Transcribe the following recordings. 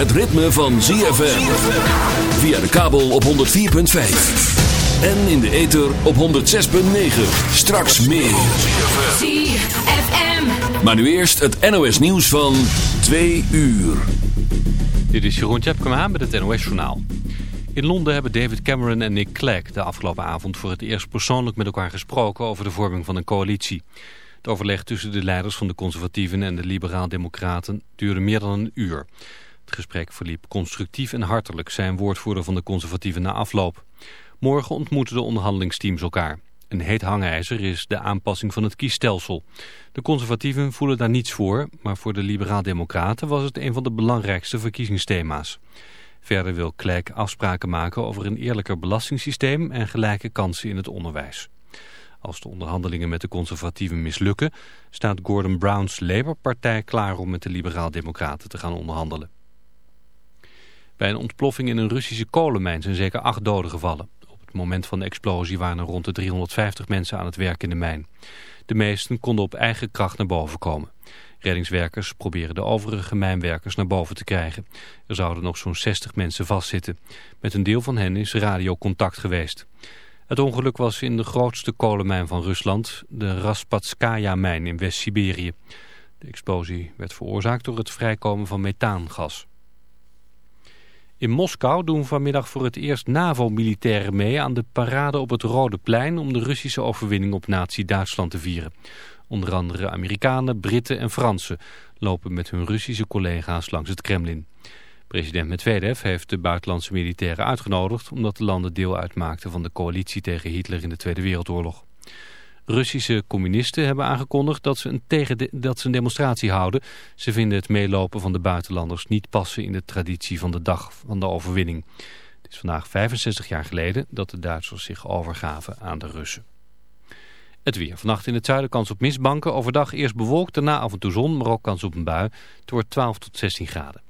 Het ritme van ZFM. Via de kabel op 104.5. En in de ether op 106.9. Straks meer. ZFM. Maar nu eerst het NOS nieuws van 2 uur. Dit is Jeroen Tjepkema met het NOS Journaal. In Londen hebben David Cameron en Nick Clegg de afgelopen avond voor het eerst persoonlijk met elkaar gesproken over de vorming van een coalitie. Het overleg tussen de leiders van de conservatieven en de liberaal-democraten duurde meer dan een uur. Het gesprek verliep constructief en hartelijk, zijn woordvoerder van de conservatieven na afloop. Morgen ontmoeten de onderhandelingsteams elkaar. Een heet hangijzer is de aanpassing van het kiesstelsel. De conservatieven voelen daar niets voor, maar voor de liberaal-democraten was het een van de belangrijkste verkiezingsthema's. Verder wil Clegg afspraken maken over een eerlijker belastingssysteem en gelijke kansen in het onderwijs. Als de onderhandelingen met de conservatieven mislukken, staat Gordon Brown's Labour-partij klaar om met de liberaal-democraten te gaan onderhandelen. Bij een ontploffing in een Russische kolenmijn zijn zeker acht doden gevallen. Op het moment van de explosie waren er rond de 350 mensen aan het werk in de mijn. De meesten konden op eigen kracht naar boven komen. Reddingswerkers proberen de overige mijnwerkers naar boven te krijgen. Er zouden nog zo'n 60 mensen vastzitten. Met een deel van hen is radiocontact geweest. Het ongeluk was in de grootste kolenmijn van Rusland, de Raspatskaya-mijn in West-Siberië. De explosie werd veroorzaakt door het vrijkomen van methaangas. In Moskou doen vanmiddag voor het eerst NAVO-militairen mee aan de parade op het Rode Plein om de Russische overwinning op nazi-Duitsland te vieren. Onder andere Amerikanen, Britten en Fransen lopen met hun Russische collega's langs het Kremlin. President Medvedev heeft de buitenlandse militairen uitgenodigd... omdat de landen deel uitmaakten van de coalitie tegen Hitler in de Tweede Wereldoorlog. Russische communisten hebben aangekondigd dat ze, een tegen dat ze een demonstratie houden. Ze vinden het meelopen van de buitenlanders niet passen in de traditie van de dag van de overwinning. Het is vandaag 65 jaar geleden dat de Duitsers zich overgaven aan de Russen. Het weer. Vannacht in het zuiden kans op mistbanken. Overdag eerst bewolkt, daarna af en toe zon, maar ook kans op een bui. Het wordt 12 tot 16 graden.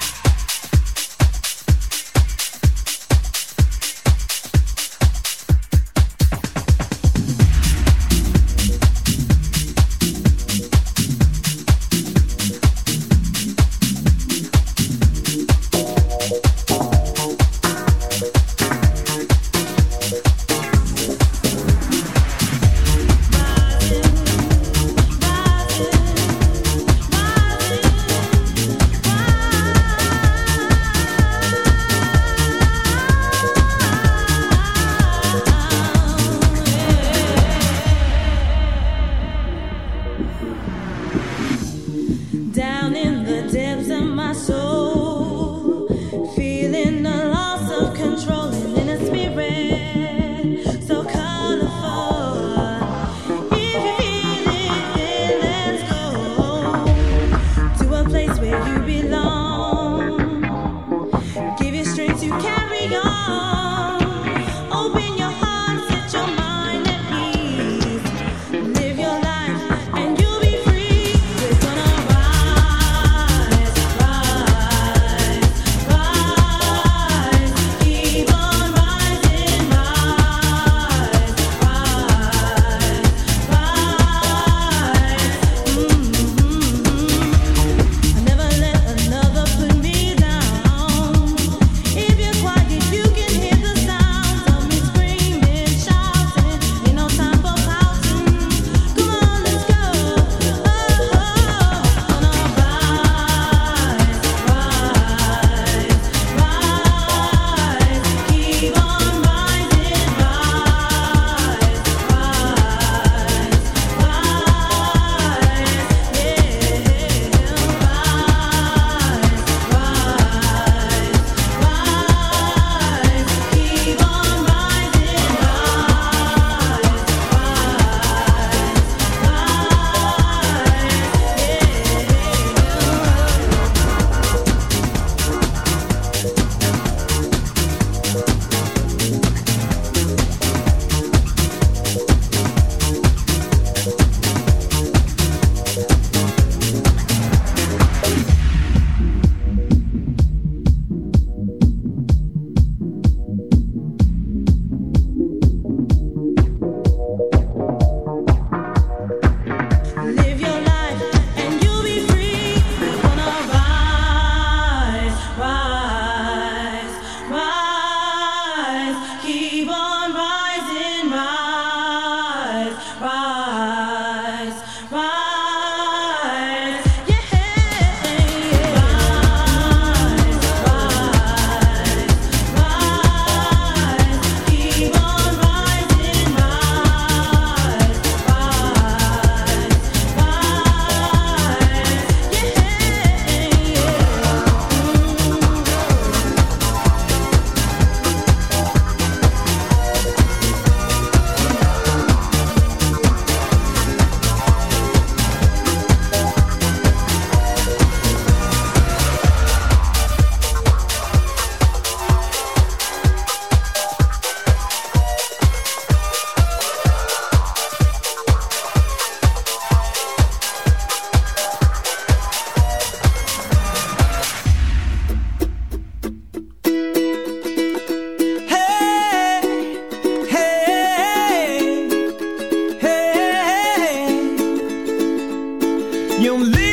You live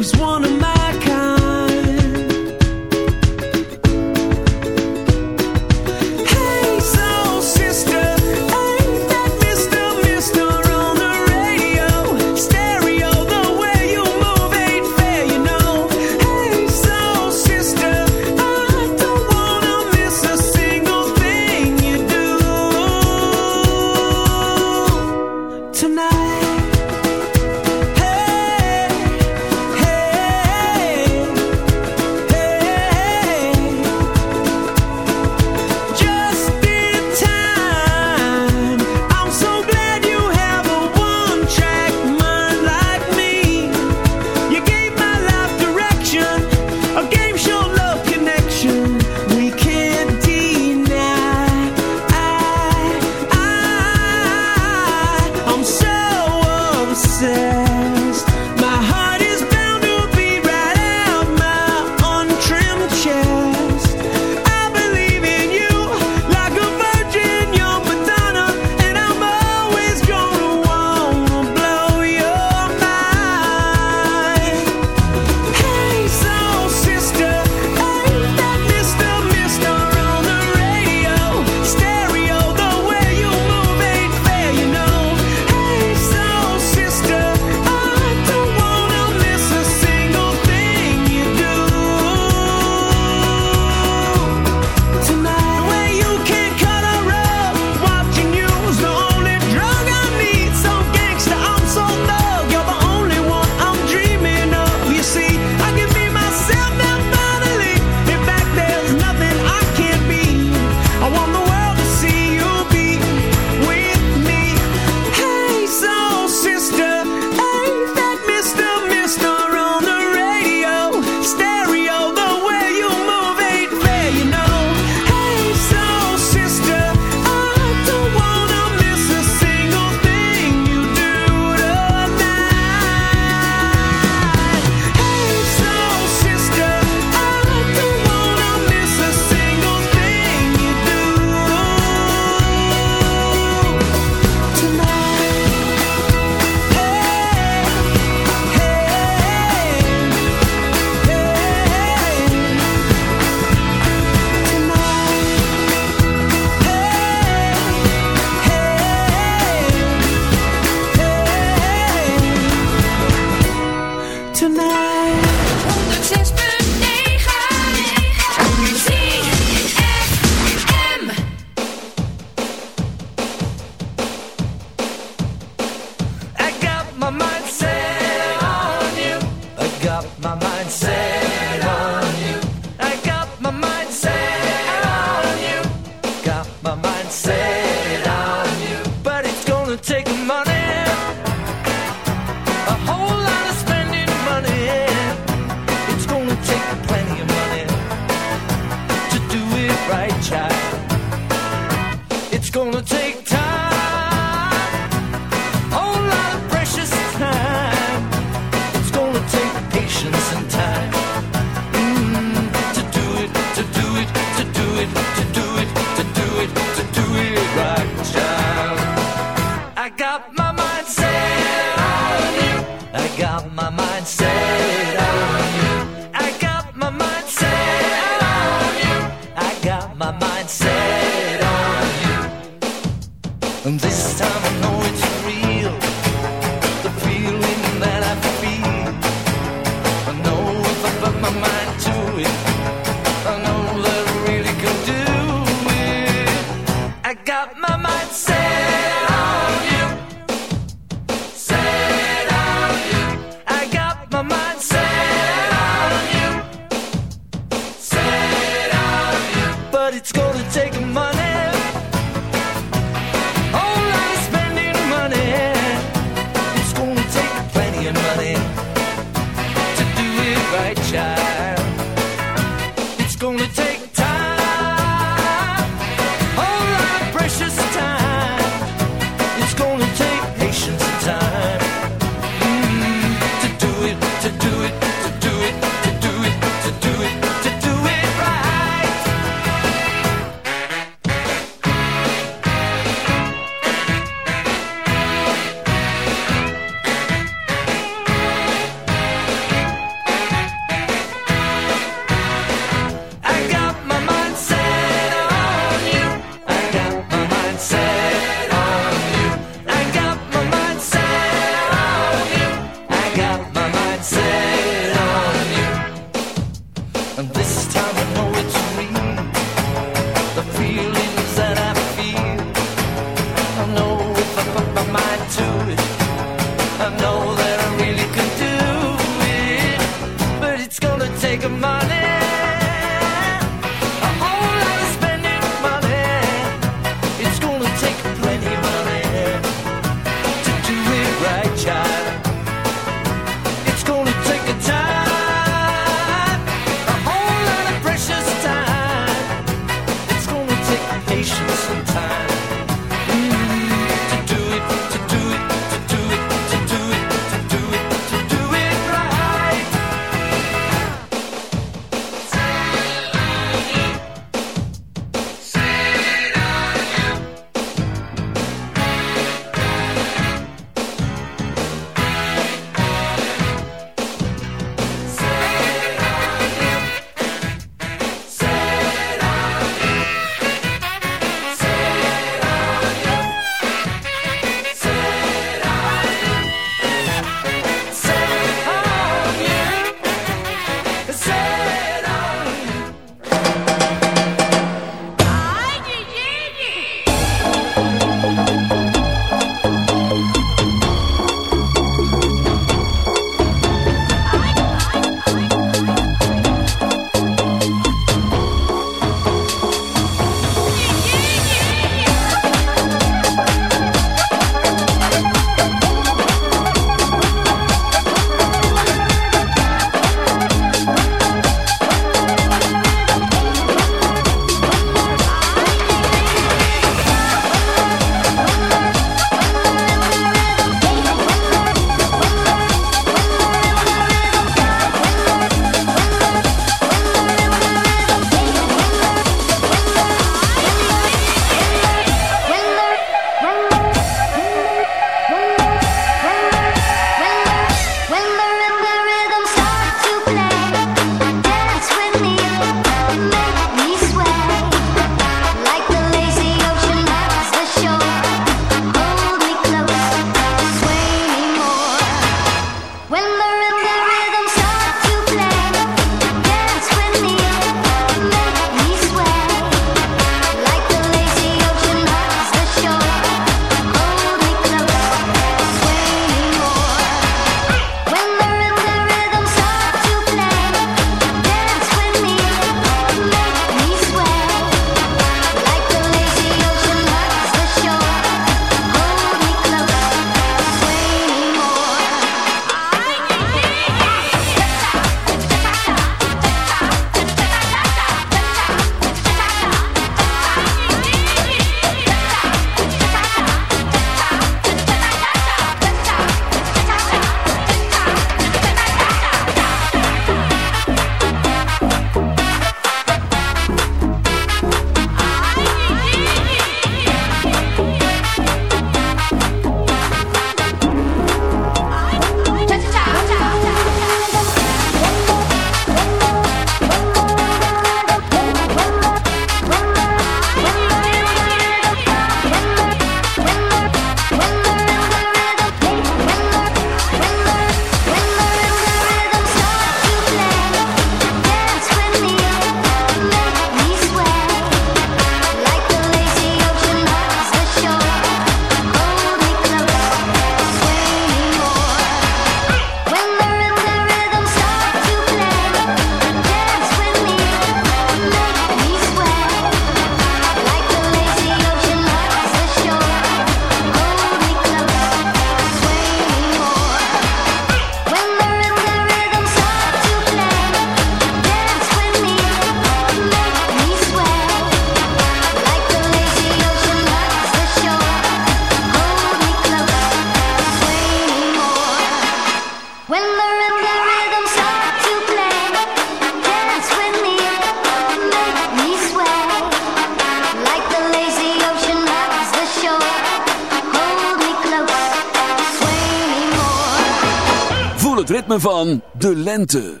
de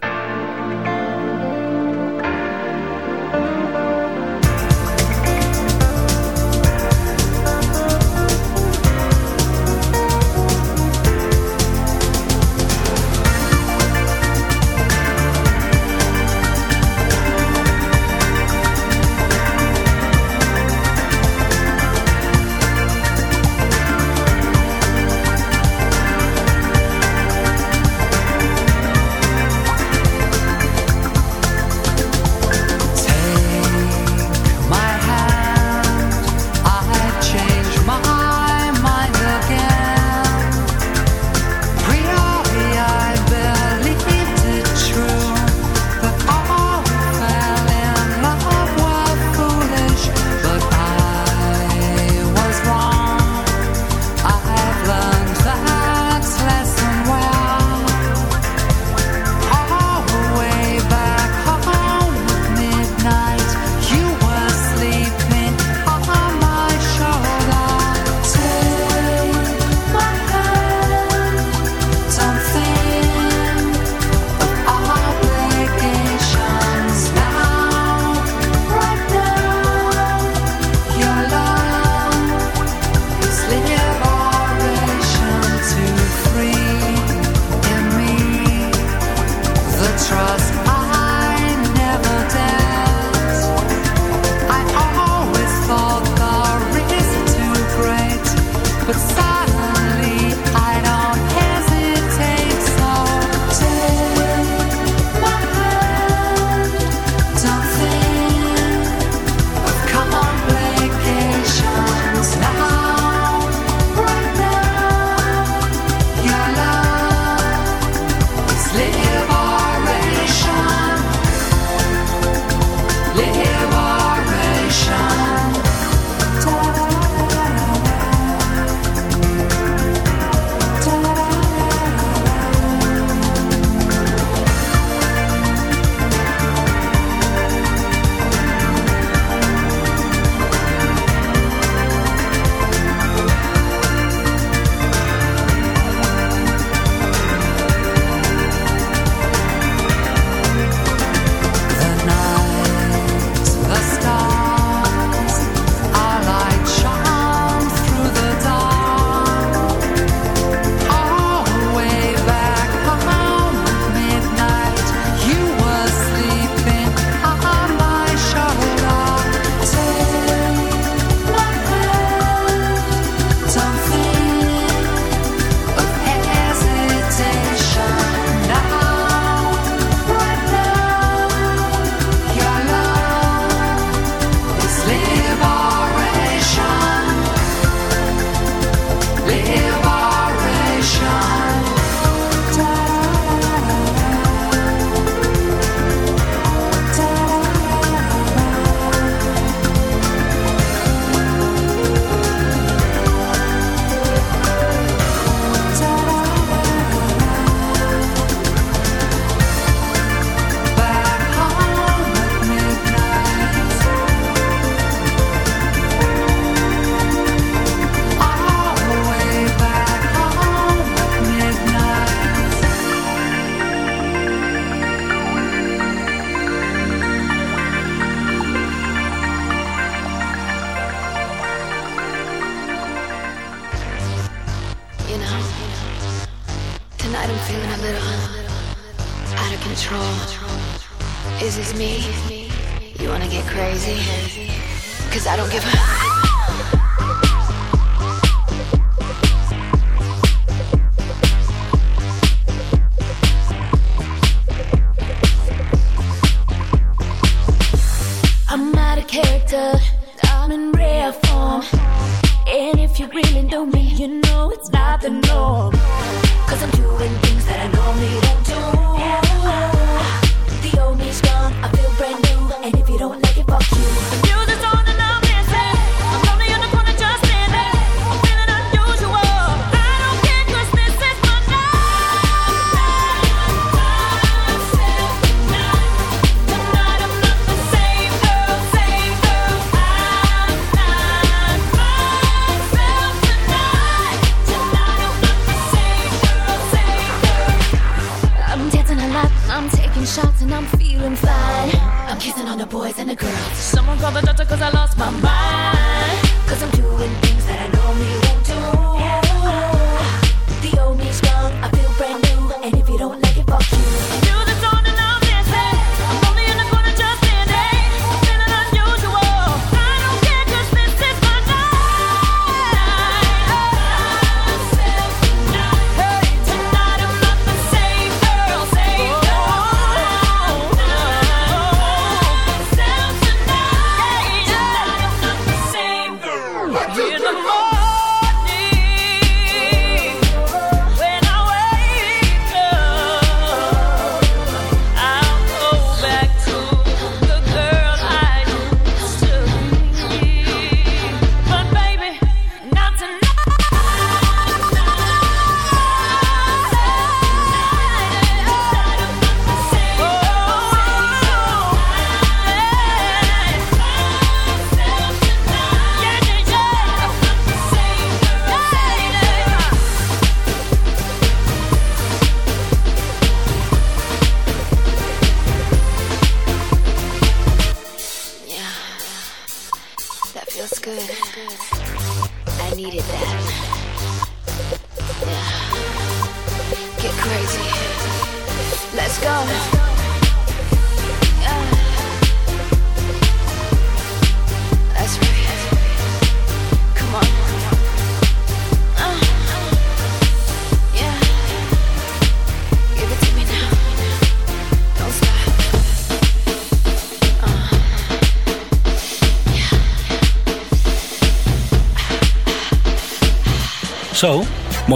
know me, you know it's not the norm. Cause I'm doing things that I normally don't.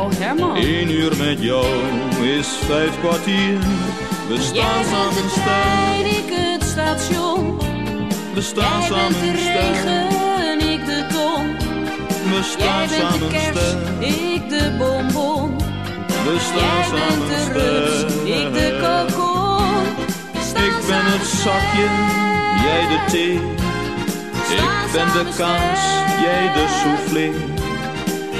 Oh Herman. Eén uur met jou is vijf kwartier. We staan samen de trein, ik het station. we staan samen de regen, ik de ton. We Jij staan bent de samen kers, sterk, ik de bonbon. we staan samen de rups, ik de kokon. Ik ben het zakje, jij de thee. Ik ben de kaas, jij de soufflé.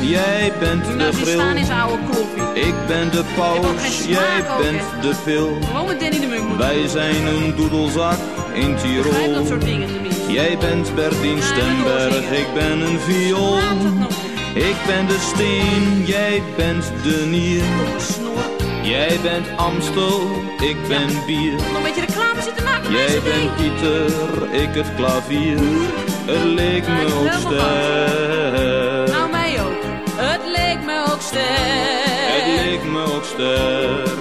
Jij bent de bril. Ik ben de paus. Jij bent de pil. Gewoon Danny de Wij zijn een doedelzak in Tirol. Dat soort dingen. Jij bent Bertien Stemberg. Ik ben een viool. Ik ben de steen. Jij bent de nier. Jij bent Amstel, ik ben ja. bier. Nog een beetje reclame zitten maken. Jij bent Pieter, ik het klavier. Het leek me op sterk sterk. Het leek me ook sterk.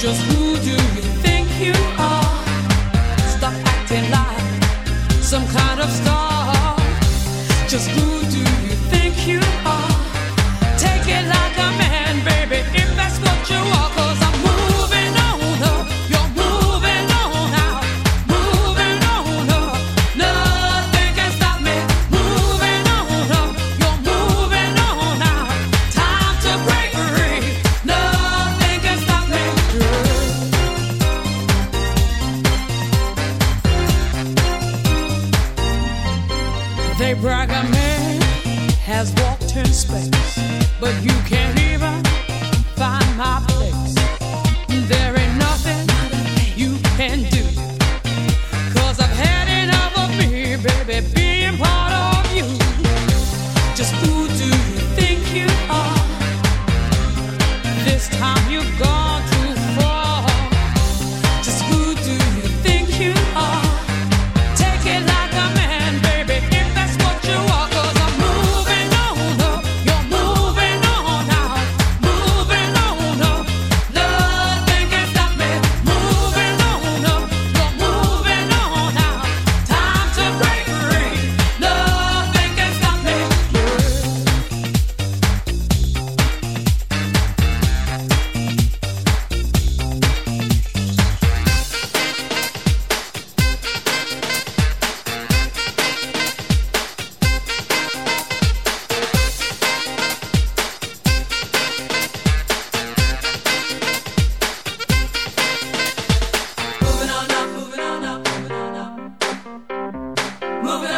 just who Moving on.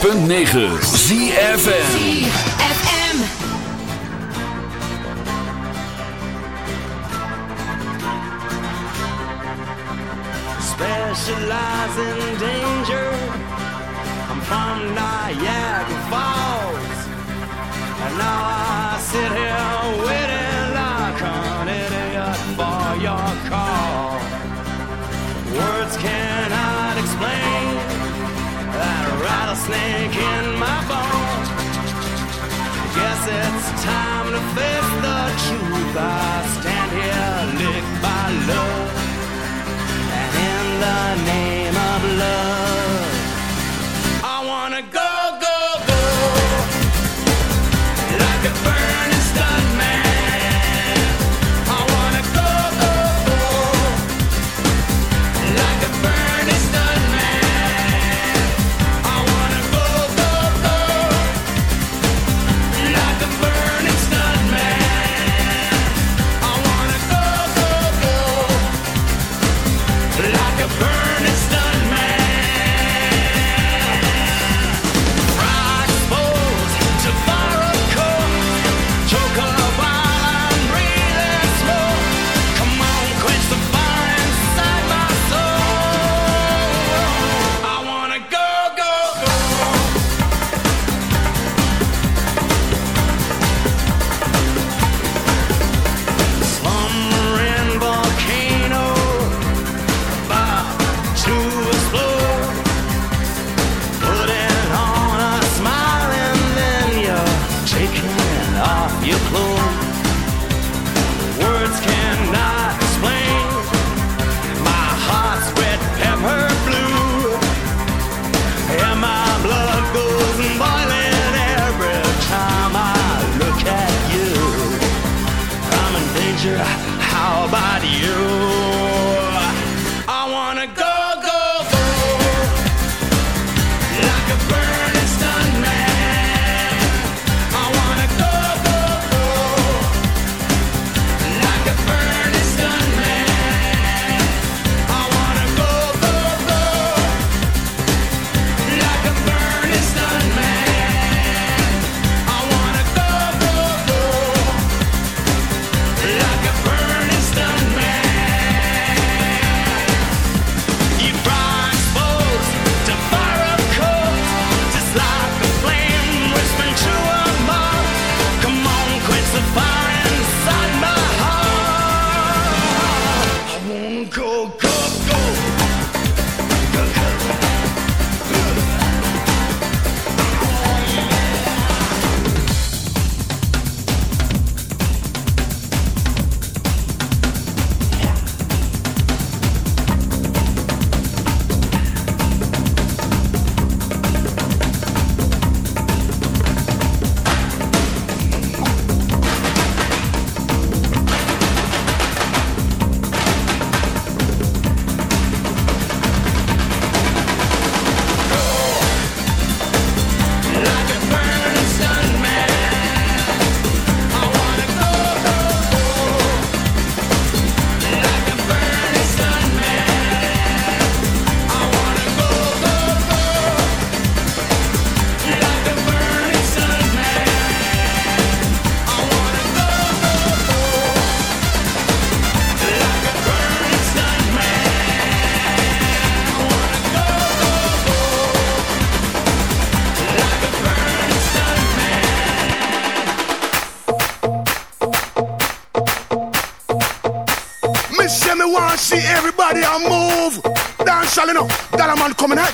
106.9 ZFN specialize in danger. I'm from Niagara Falls, and now I sit here. it's time to face the truth. I stand here, lick by love, and in the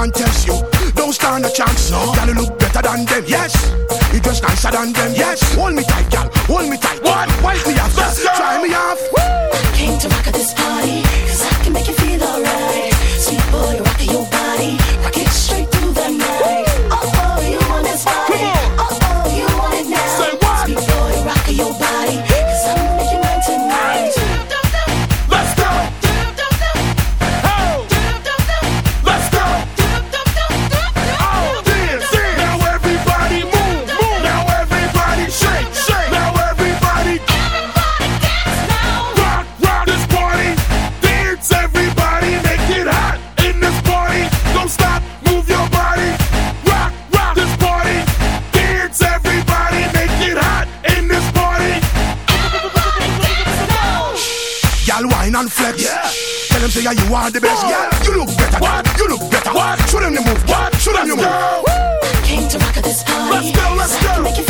man test you. Don't stand a chance, no. Gotta look better than them, yes. You dress nicer than them, yes. Hold me tight, gal. Hold me tight. What? Wipe me off, Try me off. Woo! I came to rock at this party, cause I can make you feel alright. say you are the best. Yeah, you look better. What? You look better. What? Show them the move. What? Show them the move. Came to rock at this party. Let's go. Let's go.